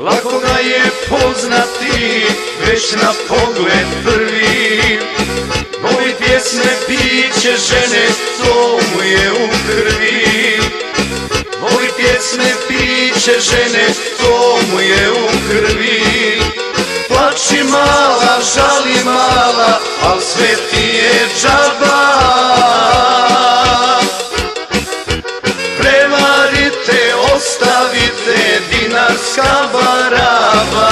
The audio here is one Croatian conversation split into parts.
Lako ga je poznati, već na pogled prvi. Novi pjesme piće žene, to mu je u krvi. Novi pjesme piće žene, to mu je u krvi. Plači mala, žali mala, al sve ti dinarska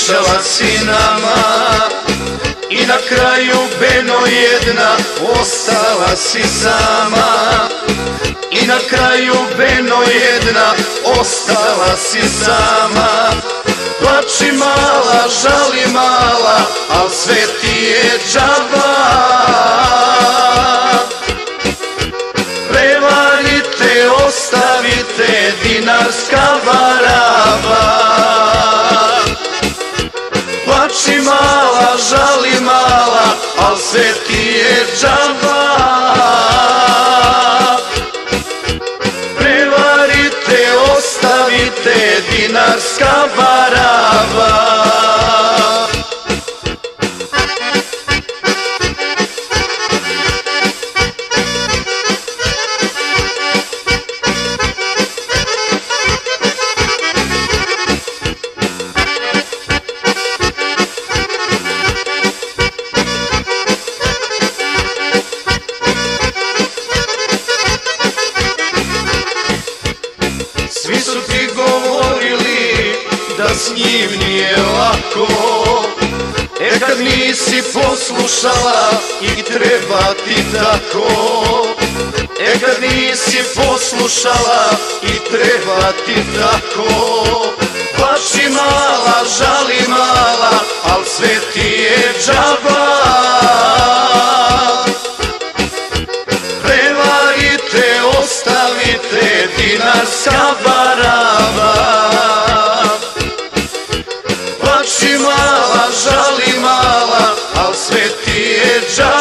pričala si nama. I na kraju Beno jedna, ostala si sama. I na kraju Beno jedna, ostala si sama. Plači mala, žali mala, al sve ti je džaba. Prevarite, ostavite dinarska baraba sve ti je džaba. Prevarite, ostavite dinarska baraba su ti govorili da s njim nije lako. E kad nisi poslušala i treba ti tako. E kad nisi poslušala i treba ti tako. Plači mala, žali mala, al sve ti Plači mala, žali mala, al sve ti je džali